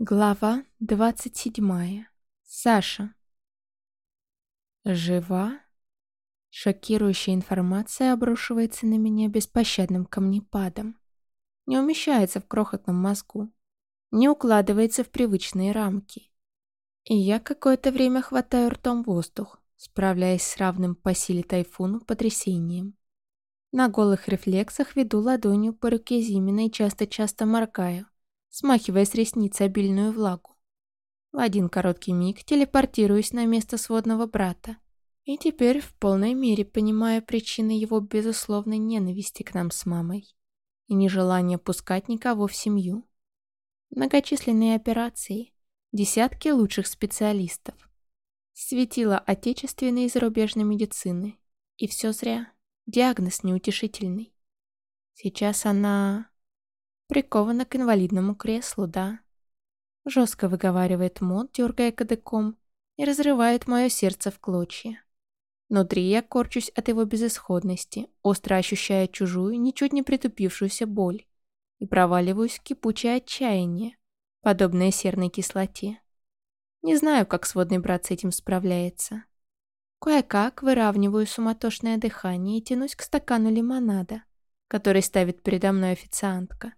Глава двадцать седьмая. Саша. Жива? Шокирующая информация обрушивается на меня беспощадным камнепадом. Не умещается в крохотном мозгу. Не укладывается в привычные рамки. И я какое-то время хватаю ртом воздух, справляясь с равным по силе тайфуну потрясением. На голых рефлексах веду ладонью по руке Зимина и часто-часто моргаю смахивая с ресниц обильную влагу. В один короткий миг телепортируюсь на место сводного брата. И теперь в полной мере понимаю причины его безусловной ненависти к нам с мамой и нежелания пускать никого в семью. Многочисленные операции, десятки лучших специалистов. Светило отечественной и зарубежной медицины. И все зря. Диагноз неутешительный. Сейчас она... Прикована к инвалидному креслу, да. Жестко выговаривает Мод, дергая кадыком, и разрывает мое сердце в клочья. Внутри я корчусь от его безысходности, остро ощущая чужую, ничуть не притупившуюся боль, и проваливаюсь в кипучее отчаяние, подобное серной кислоте. Не знаю, как сводный брат с этим справляется. Кое-как выравниваю суматошное дыхание и тянусь к стакану лимонада, который ставит передо мной официантка.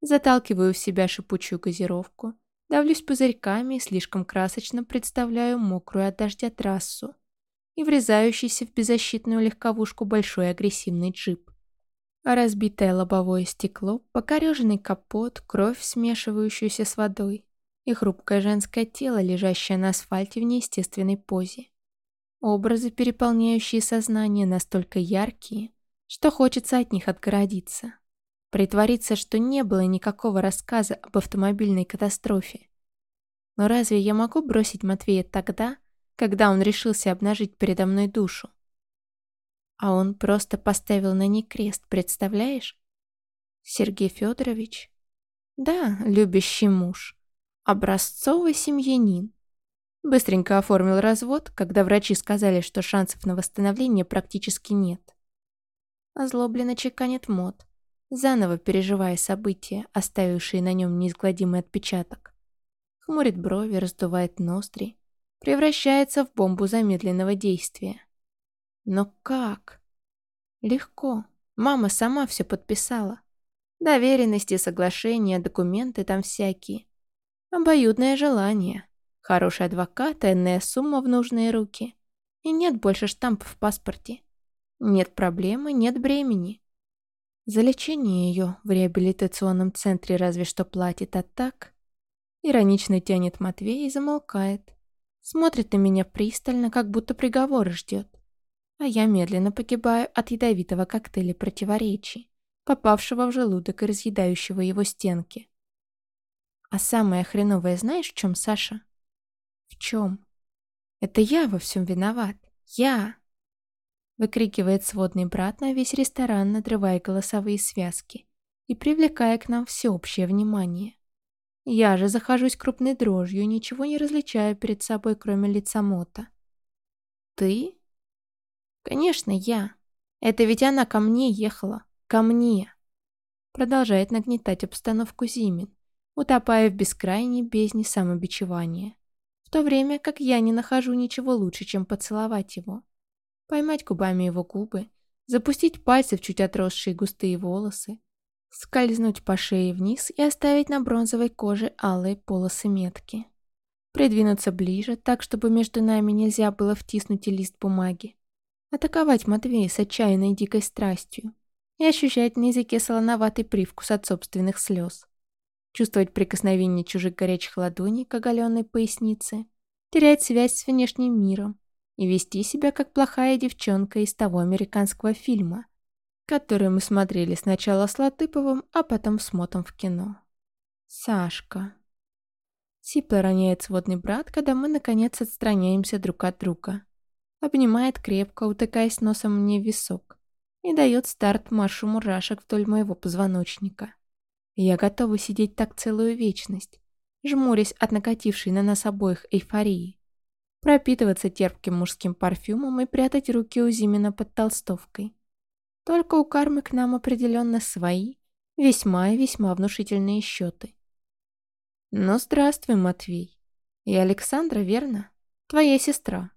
Заталкиваю в себя шипучую газировку, давлюсь пузырьками и слишком красочно представляю мокрую от дождя трассу и врезающийся в беззащитную легковушку большой агрессивный джип. А разбитое лобовое стекло, покореженный капот, кровь, смешивающуюся с водой, и хрупкое женское тело, лежащее на асфальте в неестественной позе. Образы, переполняющие сознание, настолько яркие, что хочется от них отгородиться. Притвориться, что не было никакого рассказа об автомобильной катастрофе. Но разве я могу бросить Матвея тогда, когда он решился обнажить передо мной душу? А он просто поставил на ней крест, представляешь? Сергей Федорович? Да, любящий муж. Образцовый семьянин. Быстренько оформил развод, когда врачи сказали, что шансов на восстановление практически нет. Озлобленно чеканит мод заново переживая события, оставившие на нем неизгладимый отпечаток. Хмурит брови, раздувает ноздри, превращается в бомбу замедленного действия. Но как? Легко. Мама сама все подписала. Доверенности, соглашения, документы там всякие. Обоюдное желание. Хороший адвокат, энная сумма в нужные руки. И нет больше штампов в паспорте. Нет проблемы, нет бремени. За лечение ее в реабилитационном центре разве что платит, а так... Иронично тянет Матвей и замолкает. Смотрит на меня пристально, как будто приговор ждет. А я медленно погибаю от ядовитого коктейля противоречий, попавшего в желудок и разъедающего его стенки. А самое хреновое знаешь в чем, Саша? В чем? Это я во всем виноват. Я выкрикивает сводный брат на весь ресторан, надрывая голосовые связки и привлекая к нам всеобщее внимание. Я же захожусь крупной дрожью, ничего не различаю перед собой, кроме лица Мота. «Ты?» «Конечно, я. Это ведь она ко мне ехала. Ко мне!» Продолжает нагнетать обстановку Зимин, утопая в бескрайней бездне самобичевания. В то время как я не нахожу ничего лучше, чем поцеловать его поймать губами его губы, запустить пальцы в чуть отросшие густые волосы, скользнуть по шее вниз и оставить на бронзовой коже алые полосы метки. Придвинуться ближе, так, чтобы между нами нельзя было втиснуть и лист бумаги. Атаковать Матвея с отчаянной дикой страстью и ощущать на языке солоноватый привкус от собственных слез. Чувствовать прикосновение чужих горячих ладоней к оголенной пояснице, терять связь с внешним миром, и вести себя как плохая девчонка из того американского фильма, который мы смотрели сначала с Латыповым, а потом с Мотом в кино. Сашка. Сипло роняет сводный брат, когда мы, наконец, отстраняемся друг от друга. Обнимает крепко, утыкаясь носом мне в висок, и дает старт маршу мурашек вдоль моего позвоночника. Я готова сидеть так целую вечность, жмурясь от накатившей на нас обоих эйфории пропитываться терпким мужским парфюмом и прятать руки у Зимина под толстовкой. Только у кармы к нам определенно свои, весьма и весьма внушительные счеты. Ну, здравствуй, Матвей. Я Александра, верно? Твоя сестра.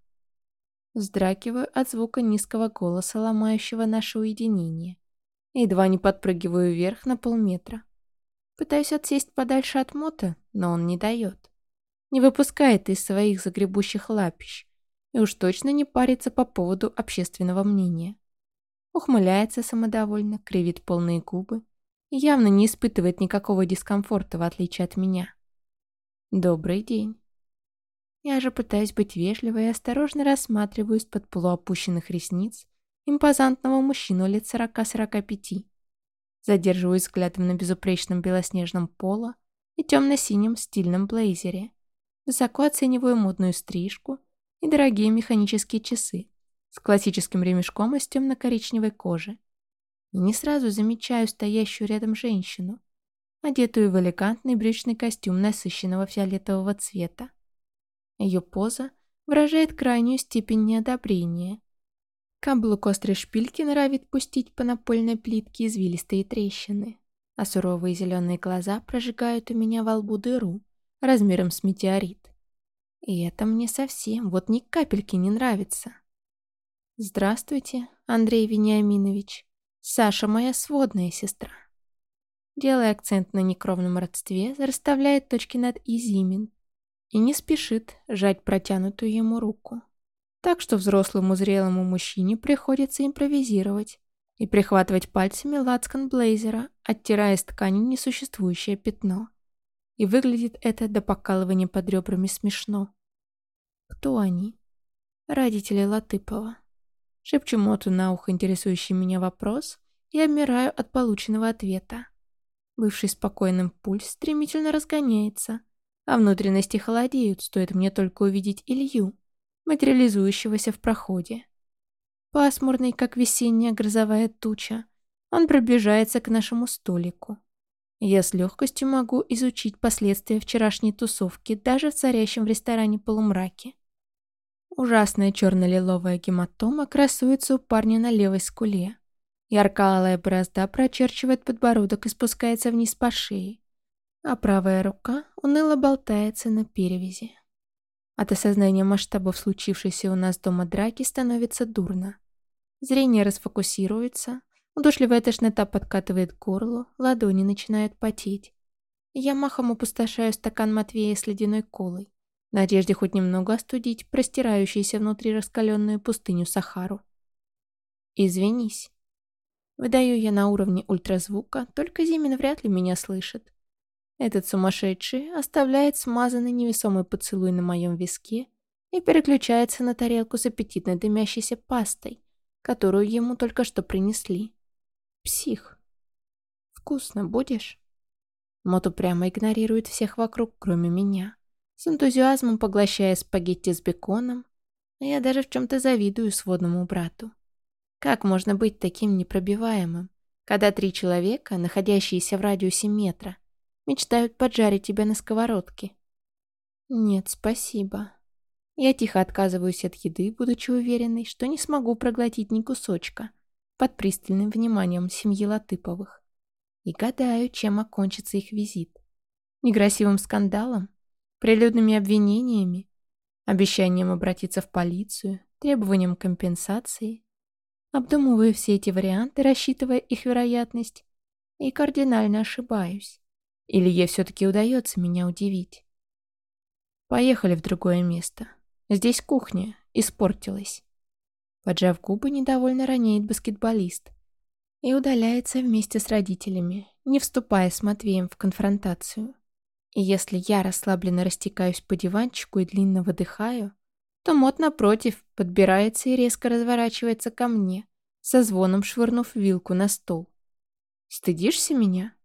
Вздракиваю от звука низкого голоса, ломающего наше уединение. Едва не подпрыгиваю вверх на полметра. Пытаюсь отсесть подальше от мота, но он не дает. Не выпускает из своих загребущих лапищ. И уж точно не парится по поводу общественного мнения. Ухмыляется самодовольно, кривит полные губы и явно не испытывает никакого дискомфорта, в отличие от меня. «Добрый день». Я же пытаюсь быть вежливой и осторожно рассматриваю из-под полуопущенных ресниц импозантного мужчину лет сорока-сорока пяти. Задерживаюсь взглядом на безупречном белоснежном поло и темно-синем стильном блейзере. Высоко оцениваю модную стрижку и дорогие механические часы с классическим ремешком из темно-коричневой кожи. И не сразу замечаю стоящую рядом женщину, одетую в элегантный брючный костюм насыщенного фиолетового цвета. Ее поза выражает крайнюю степень неодобрения. Каблук острой шпильки нравит пустить по напольной плитке извилистые трещины, а суровые зеленые глаза прожигают у меня во лбу дыру размером с метеорит. И это мне совсем, вот ни капельки не нравится. Здравствуйте, Андрей Вениаминович. Саша моя сводная сестра. Делая акцент на некровном родстве, расставляет точки над «изимен» и не спешит жать протянутую ему руку. Так что взрослому зрелому мужчине приходится импровизировать и прихватывать пальцами лацкан блейзера, оттирая с ткани несуществующее пятно. И выглядит это до покалывания под ребрами смешно. Кто они? Родители Латыпова. Шепчу Моту на ухо интересующий меня вопрос и обмираю от полученного ответа. Бывший спокойным пульс стремительно разгоняется, а внутренности холодеют, стоит мне только увидеть Илью, материализующегося в проходе. Пасмурный, как весенняя грозовая туча, он приближается к нашему столику. Я с легкостью могу изучить последствия вчерашней тусовки даже в царящем в ресторане полумраке. Ужасная черно-лиловая гематома красуется у парня на левой скуле. Ярко-алая борозда прочерчивает подбородок и спускается вниз по шее, а правая рука уныло болтается на перевязи. От осознания масштабов случившейся у нас дома драки становится дурно. Зрение расфокусируется, удушливая тошнота подкатывает к горлу, ладони начинают потеть. Я махом опустошаю стакан Матвея с ледяной колой в надежде хоть немного остудить простирающуюся внутри раскаленную пустыню Сахару. «Извинись». Выдаю я на уровне ультразвука, только Зимин вряд ли меня слышит. Этот сумасшедший оставляет смазанный невесомый поцелуй на моем виске и переключается на тарелку с аппетитной дымящейся пастой, которую ему только что принесли. Псих. «Вкусно будешь?» Моту прямо игнорирует всех вокруг, кроме меня с энтузиазмом поглощая спагетти с беконом, а я даже в чем-то завидую сводному брату. Как можно быть таким непробиваемым, когда три человека, находящиеся в радиусе метра, мечтают поджарить тебя на сковородке? Нет, спасибо. Я тихо отказываюсь от еды, будучи уверенной, что не смогу проглотить ни кусочка под пристальным вниманием семьи Латыповых. И гадаю, чем окончится их визит. Некрасивым скандалом прилюдными обвинениями, обещанием обратиться в полицию, требованием компенсации. Обдумываю все эти варианты, рассчитывая их вероятность, и кардинально ошибаюсь. Или ей все-таки удается меня удивить. Поехали в другое место. Здесь кухня. Испортилась. Поджав губы, недовольно роняет баскетболист. И удаляется вместе с родителями, не вступая с Матвеем в конфронтацию. И если я расслабленно растекаюсь по диванчику и длинно выдыхаю, то Мот, напротив, подбирается и резко разворачивается ко мне, со звоном швырнув вилку на стол. «Стыдишься меня?»